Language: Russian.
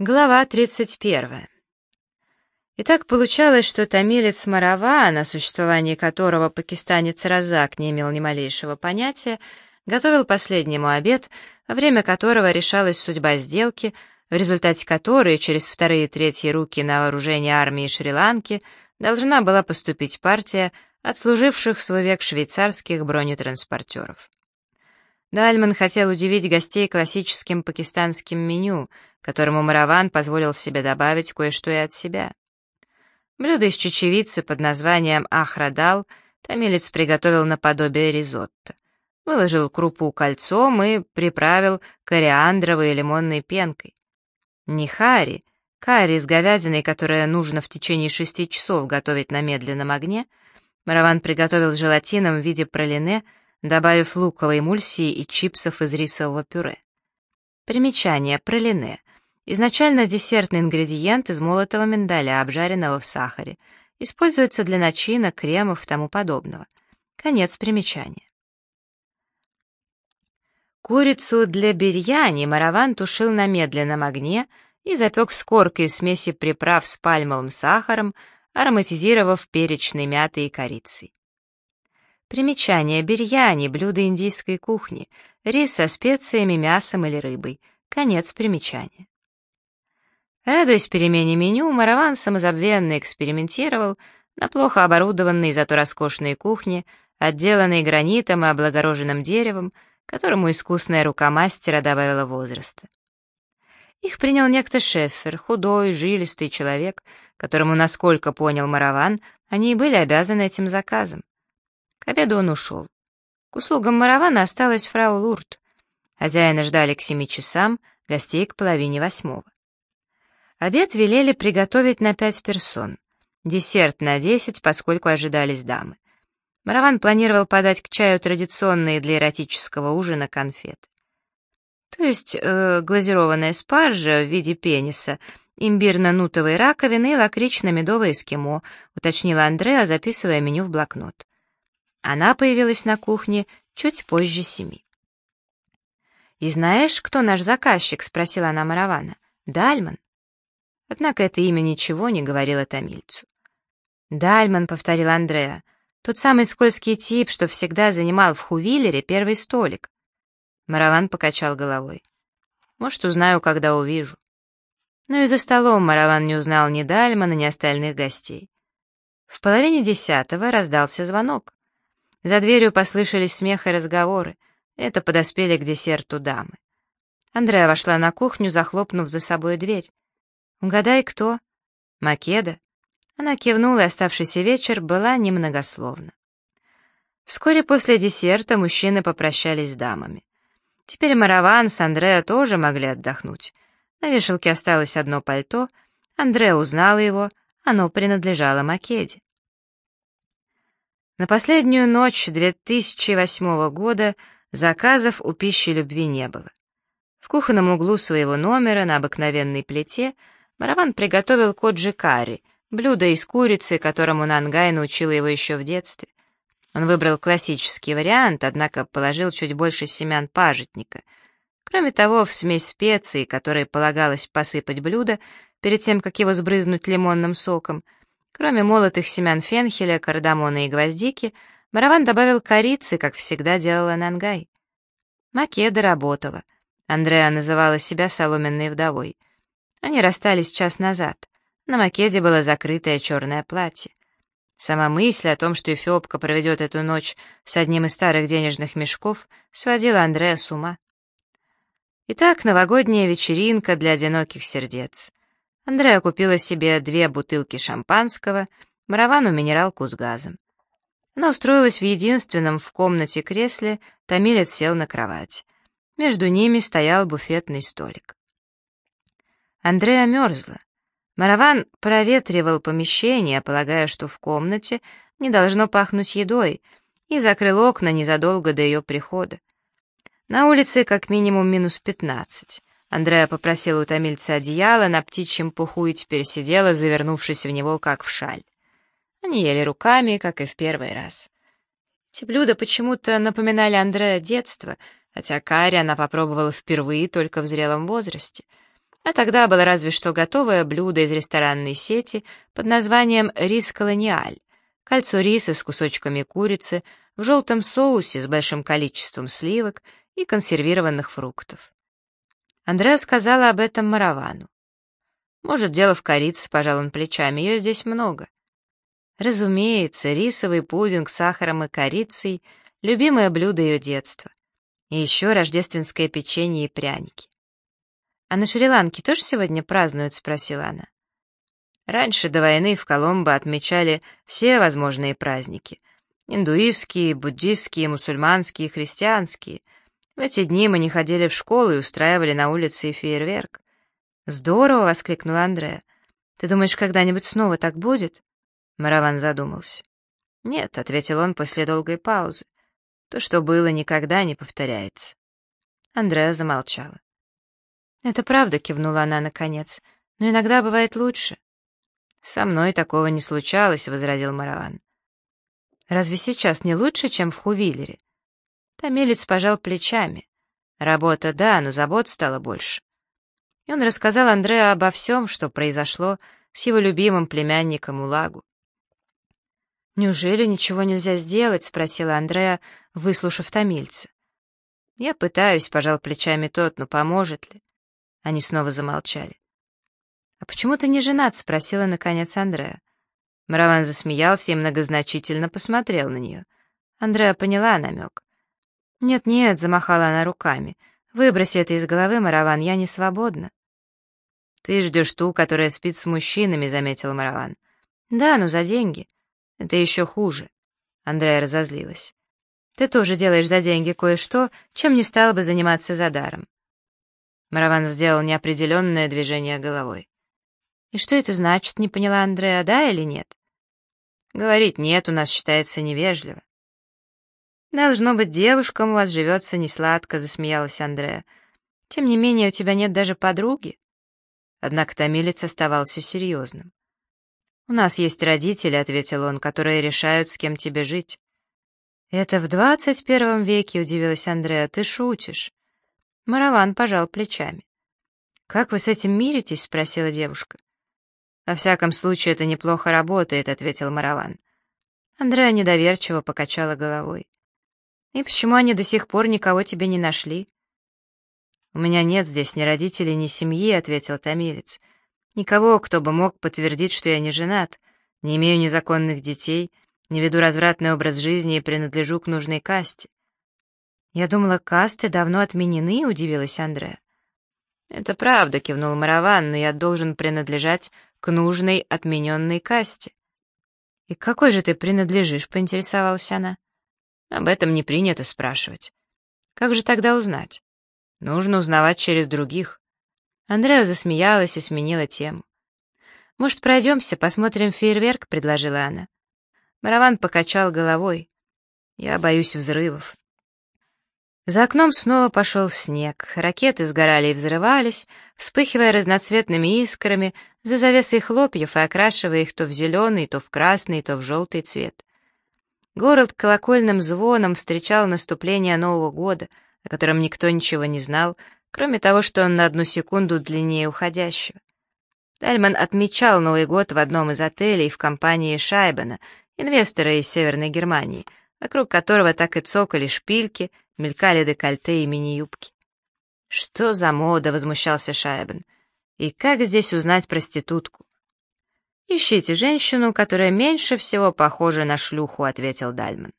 Глава 31. И так получалось, что томилец Мараван, о существовании которого пакистанец Разак не имел ни малейшего понятия, готовил последнему обед, во время которого решалась судьба сделки, в результате которой через вторые и третьи руки на вооружение армии Шри-Ланки должна была поступить партия отслуживших свой век швейцарских бронетранспортеров. Дальман хотел удивить гостей классическим пакистанским меню, которому Мараван позволил себе добавить кое-что и от себя. Блюдо из чечевицы под названием ахрадал томилец приготовил наподобие ризотто. Выложил крупу кольцом и приправил кориандровой и лимонной пенкой. Нихари, карри с говядиной, которое нужно в течение шести часов готовить на медленном огне, Мараван приготовил желатином в виде пролине — добавив луковой эмульсии и чипсов из рисового пюре. Примечание. Пролине. Изначально десертный ингредиент из молотого миндаля, обжаренного в сахаре. Используется для начинок, кремов и тому подобного. Конец примечания. Курицу для бирьяни Мараван тушил на медленном огне и запек с коркой из смеси приправ с пальмовым сахаром, ароматизировав перечной мятой и корицей. Примечание. Бирьяни — блюдо индийской кухни. Рис со специями, мясом или рыбой. Конец примечания. Радуясь перемене меню, Мараван самозабвенно экспериментировал на плохо оборудованной, зато роскошной кухне, отделанной гранитом и облагороженным деревом, которому искусная рука мастера добавила возраста. Их принял некто Шеффер, худой, жилистый человек, которому, насколько понял Мараван, они и были обязаны этим заказом. К обеду он ушел. К услугам Маравана осталась фрау Лурт. Хозяина ждали к семи часам, гостей к половине восьмого. Обед велели приготовить на пять персон. Десерт на десять, поскольку ожидались дамы. Мараван планировал подать к чаю традиционные для эротического ужина конфеты. То есть э, глазированная спаржа в виде пениса, имбирно-нутовые раковины и лакрично-медовое эскимо, уточнила Андреа, записывая меню в блокнот. Она появилась на кухне чуть позже семи. «И знаешь, кто наш заказчик?» — спросила она Маравана. «Дальман». Однако это имя ничего не говорило томильцу. «Дальман», — повторил Андреа, — «тот самый скользкий тип, что всегда занимал в Хувиллере первый столик». Мараван покачал головой. «Может, узнаю, когда увижу». Но и за столом Мараван не узнал ни Дальмана, ни остальных гостей. В половине десятого раздался звонок. За дверью послышались смех и разговоры. Это подоспели к десерту дамы. Андреа вошла на кухню, захлопнув за собой дверь. «Угадай, кто?» «Македа». Она кивнула, и оставшийся вечер была немногословна. Вскоре после десерта мужчины попрощались с дамами. Теперь Мараван с Андреа тоже могли отдохнуть. На вешалке осталось одно пальто. Андреа узнала его, оно принадлежало Македе. На последнюю ночь 2008 года заказов у пищи любви не было. В кухонном углу своего номера на обыкновенной плите Мараван приготовил коджи карри, блюдо из курицы, которому Нангай научила его еще в детстве. Он выбрал классический вариант, однако положил чуть больше семян пажитника. Кроме того, в смесь специй, которой полагалось посыпать блюдо, перед тем, как его сбрызнуть лимонным соком — Кроме молотых семян фенхеля, кардамона и гвоздики, Мараван добавил корицы, как всегда делала Нангай. Македа работала. Андреа называла себя соломенной вдовой. Они расстались час назад. На Македе было закрытое черное платье. Сама мысль о том, что Эфиопка проведет эту ночь с одним из старых денежных мешков, сводила Андреа с ума. Итак, новогодняя вечеринка для одиноких сердец. Андрея купила себе две бутылки шампанского, Маравану минералку с газом. Она устроилась в единственном в комнате кресле, Томилец сел на кровать. Между ними стоял буфетный столик. Андрея мерзла. Мараван проветривал помещение, полагая, что в комнате не должно пахнуть едой, и закрыл окна незадолго до ее прихода. На улице как минимум минус пятнадцать. Андреа попросила у томильца одеяло на птичьем пуху и теперь сидела, завернувшись в него, как в шаль. Они ели руками, как и в первый раз. Эти блюда почему-то напоминали Андреа детство, хотя карри она попробовала впервые только в зрелом возрасте. А тогда было разве что готовое блюдо из ресторанной сети под названием «Рис колониаль», кольцо риса с кусочками курицы в желтом соусе с большим количеством сливок и консервированных фруктов. Андреа сказала об этом Маравану. Может, дело в корице, пожал он плечами, ее здесь много. Разумеется, рисовый пудинг с сахаром и корицей — любимое блюдо ее детства. И еще рождественское печенье и пряники. «А на Шри-Ланке тоже сегодня празднуют?» — спросила она. Раньше до войны в Коломбо отмечали все возможные праздники. Индуистские, буддистские, мусульманские, христианские. В эти дни мы не ходили в школу и устраивали на улице фейерверк. «Здорово!» — воскликнула Андрея. «Ты думаешь, когда-нибудь снова так будет?» Мараван задумался. «Нет», — ответил он после долгой паузы. «То, что было, никогда не повторяется». Андреа замолчала. «Это правда», — кивнула она наконец, — «но иногда бывает лучше». «Со мной такого не случалось», — возразил Мараван. «Разве сейчас не лучше, чем в Хувиллере?» Томилец пожал плечами. «Работа, да, но забот стало больше». И он рассказал Андреа обо всем, что произошло с его любимым племянником Улагу. «Неужели ничего нельзя сделать?» — спросила Андреа, выслушав томильца. «Я пытаюсь», — пожал плечами тот, — «но поможет ли?» Они снова замолчали. «А почему ты не женат?» — спросила, наконец, Андреа. Мараван засмеялся и многозначительно посмотрел на нее. Андреа поняла намек. «Нет-нет», — замахала она руками, — «выброси это из головы, Мараван, я не свободна». «Ты ждешь ту, которая спит с мужчинами», — заметил Мараван. «Да, но за деньги. Это еще хуже». Андрея разозлилась. «Ты тоже делаешь за деньги кое-что, чем не стала бы заниматься за даром». Мараван сделал неопределенное движение головой. «И что это значит?» — не поняла Андреа, да или нет? «Говорить нет у нас считается невежливо». «Должно быть, девушкам у вас живется несладко», — засмеялась Андреа. «Тем не менее, у тебя нет даже подруги». Однако томилец оставался серьезным. «У нас есть родители», — ответил он, — «которые решают, с кем тебе жить». «Это в двадцать первом веке», — удивилась Андреа, — «ты шутишь». Мараван пожал плечами. «Как вы с этим миритесь?» — спросила девушка. «Во всяком случае, это неплохо работает», — ответил Мараван. Андреа недоверчиво покачала головой. «И почему они до сих пор никого тебе не нашли?» «У меня нет здесь ни родителей, ни семьи», — ответил томилец. «Никого, кто бы мог подтвердить, что я не женат, не имею незаконных детей, не веду развратный образ жизни и принадлежу к нужной касте. «Я думала, касты давно отменены», — удивилась Андреа. «Это правда», — кивнул Мараван, «но я должен принадлежать к нужной отмененной касте». «И к какой же ты принадлежишь?» — поинтересовалась она. «Об этом не принято спрашивать. Как же тогда узнать?» «Нужно узнавать через других». Андреа засмеялась и сменила тему. «Может, пройдемся, посмотрим фейерверк?» — предложила она. Мараван покачал головой. «Я боюсь взрывов». За окном снова пошел снег, ракеты сгорали и взрывались, вспыхивая разноцветными искрами за завесой хлопьев и окрашивая их то в зеленый, то в красный, то в желтый цвет. Город колокольным звоном встречал наступление Нового года, о котором никто ничего не знал, кроме того, что он на одну секунду длиннее уходящего. Дальман отмечал Новый год в одном из отелей в компании Шайбена, инвестора из Северной Германии — вокруг которого так и цокали шпильки, мелькали декольте и мини-юбки. «Что за мода?» — возмущался Шайбен. «И как здесь узнать проститутку?» «Ищите женщину, которая меньше всего похожа на шлюху», — ответил Дальман.